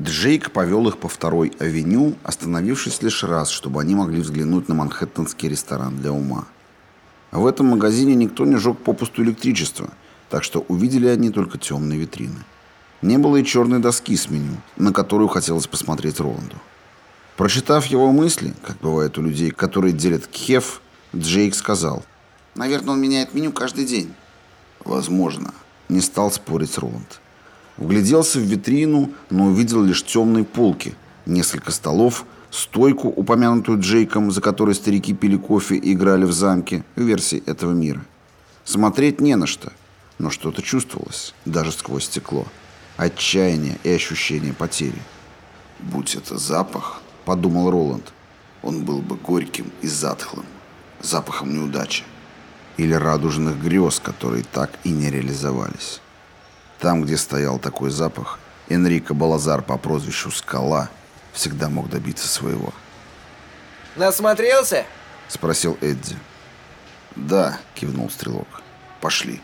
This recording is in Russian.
Джейк повел их по второй авеню, остановившись лишь раз, чтобы они могли взглянуть на манхэттенский ресторан для ума. В этом магазине никто не жег попусту электричество, так что увидели они только темные витрины. Не было и черной доски с меню, на которую хотелось посмотреть Роланду. Прочитав его мысли, как бывает у людей, которые делят кхев, Джейк сказал, «Наверное, он меняет меню каждый день». «Возможно», — не стал спорить Роланд. Вгляделся в витрину, но увидел лишь темные полки, несколько столов, стойку, упомянутую Джейком, за которой старики пили кофе и играли в замке, в версии этого мира. Смотреть не на что, но что-то чувствовалось, даже сквозь стекло. Отчаяние и ощущение потери. «Будь это запах», — подумал Роланд, — «он был бы горьким и затхлым, запахом неудачи или радужных грез, которые так и не реализовались». Там, где стоял такой запах, Энрико Балазар по прозвищу «Скала» всегда мог добиться своего. «Насмотрелся?» — спросил Эдди. «Да», — кивнул Стрелок. «Пошли».